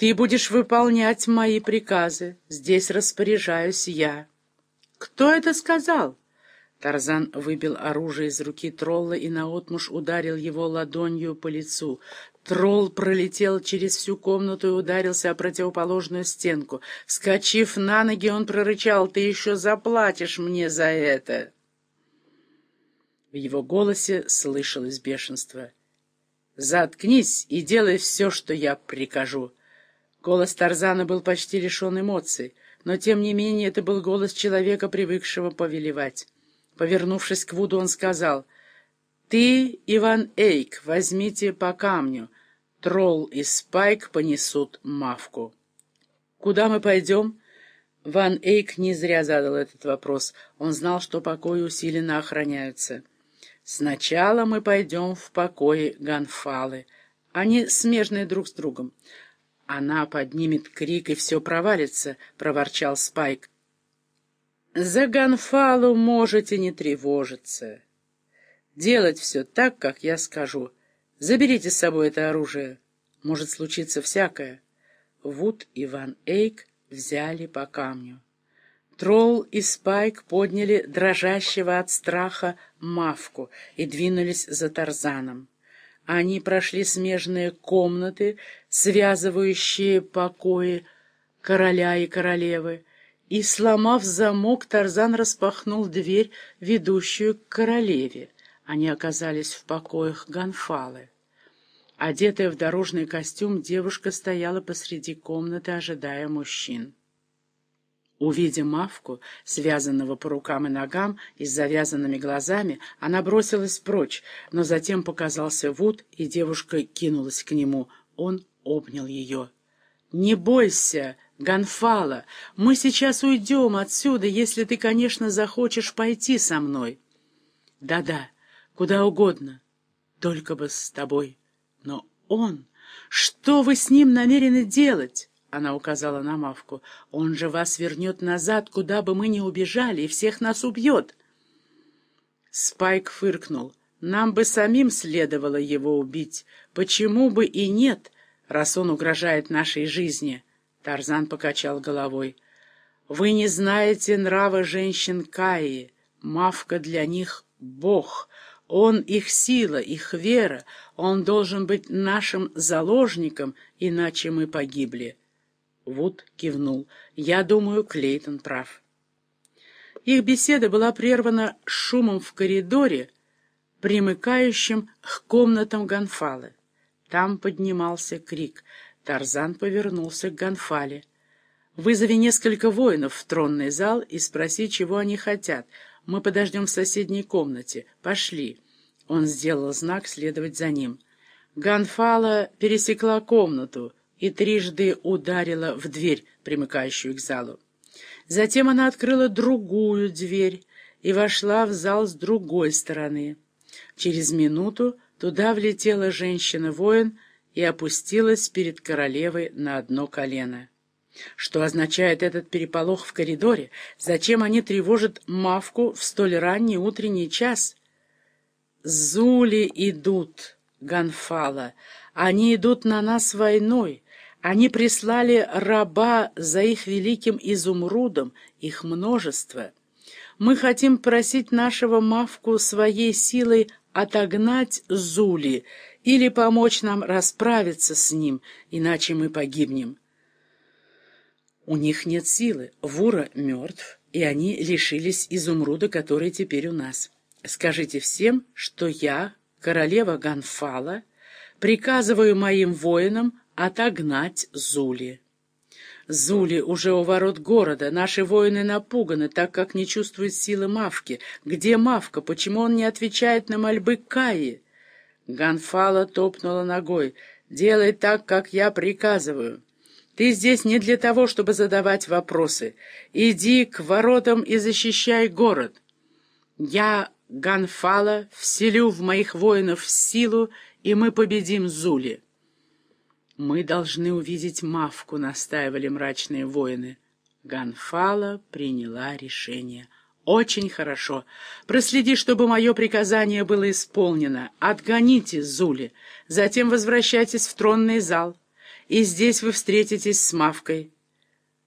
Ты будешь выполнять мои приказы. Здесь распоряжаюсь я. Кто это сказал? Тарзан выбил оружие из руки тролла и наотмашь ударил его ладонью по лицу. Тролл пролетел через всю комнату и ударился о противоположную стенку. Вскочив на ноги, он прорычал, «Ты еще заплатишь мне за это!» В его голосе слышалось бешенство. «Заткнись и делай все, что я прикажу!» Голос Тарзана был почти лишен эмоций, но, тем не менее, это был голос человека, привыкшего повелевать. Повернувшись к Вуду, он сказал, «Ты, Иван Эйк, возьмите по камню. Тролл и Спайк понесут мавку». «Куда мы пойдем?» Ван Эйк не зря задал этот вопрос. Он знал, что покои усиленно охраняются. «Сначала мы пойдем в покои Ганфалы. Они смежные друг с другом. Она поднимет крик, и все провалится», — проворчал Спайк. За Ганфалу можете не тревожиться. Делать все так, как я скажу. Заберите с собой это оружие. Может случиться всякое. Вуд и Ван Эйк взяли по камню. Тролл и Спайк подняли дрожащего от страха мавку и двинулись за Тарзаном. Они прошли смежные комнаты, связывающие покои короля и королевы, и, сломав замок, Тарзан распахнул дверь, ведущую к королеве. Они оказались в покоях Ганфалы. Одетая в дорожный костюм, девушка стояла посреди комнаты, ожидая мужчин. Увидя Мавку, связанного по рукам и ногам и с завязанными глазами, она бросилась прочь, но затем показался Вуд, и девушка кинулась к нему. Он обнял ее. «Не бойся!» «Ганфала, мы сейчас уйдем отсюда, если ты, конечно, захочешь пойти со мной». «Да-да, куда угодно, только бы с тобой. Но он... Что вы с ним намерены делать?» Она указала на Мавку. «Он же вас вернет назад, куда бы мы ни убежали, и всех нас убьет». Спайк фыркнул. «Нам бы самим следовало его убить. Почему бы и нет, раз он угрожает нашей жизни?» Тарзан покачал головой. «Вы не знаете нрава женщин Каи. Мавка для них — бог. Он их сила, их вера. Он должен быть нашим заложником, иначе мы погибли». Вуд кивнул. «Я думаю, Клейтон прав». Их беседа была прервана шумом в коридоре, примыкающим к комнатам Гонфалы. Там поднимался крик — Тарзан повернулся к Ганфале. «Вызови несколько воинов в тронный зал и спроси, чего они хотят. Мы подождем в соседней комнате. Пошли». Он сделал знак следовать за ним. Ганфала пересекла комнату и трижды ударила в дверь, примыкающую к залу. Затем она открыла другую дверь и вошла в зал с другой стороны. Через минуту туда влетела женщина-воин, и опустилась перед королевой на одно колено. Что означает этот переполох в коридоре? Зачем они тревожат Мавку в столь ранний утренний час? Зули идут, Ганфала. Они идут на нас войной. Они прислали раба за их великим изумрудом, их множество. Мы хотим просить нашего Мавку своей силой отогнать Зули или помочь нам расправиться с ним, иначе мы погибнем. У них нет силы, Вура мертв, и они лишились изумруда, который теперь у нас. Скажите всем, что я, королева Ганфала, приказываю моим воинам отогнать Зули. Зули уже у ворот города. Наши воины напуганы, так как не чувствуют силы Мавки. Где Мавка? Почему он не отвечает на мольбы Каи? Ганфала топнула ногой. «Делай так, как я приказываю. Ты здесь не для того, чтобы задавать вопросы. Иди к воротам и защищай город. Я, Ганфала, вселю в моих воинов силу, и мы победим Зули». «Мы должны увидеть Мавку», — настаивали мрачные воины. Ганфала приняла решение — «Очень хорошо. Проследи, чтобы мое приказание было исполнено. Отгоните Зули. Затем возвращайтесь в тронный зал. и здесь вы встретитесь с Мавкой.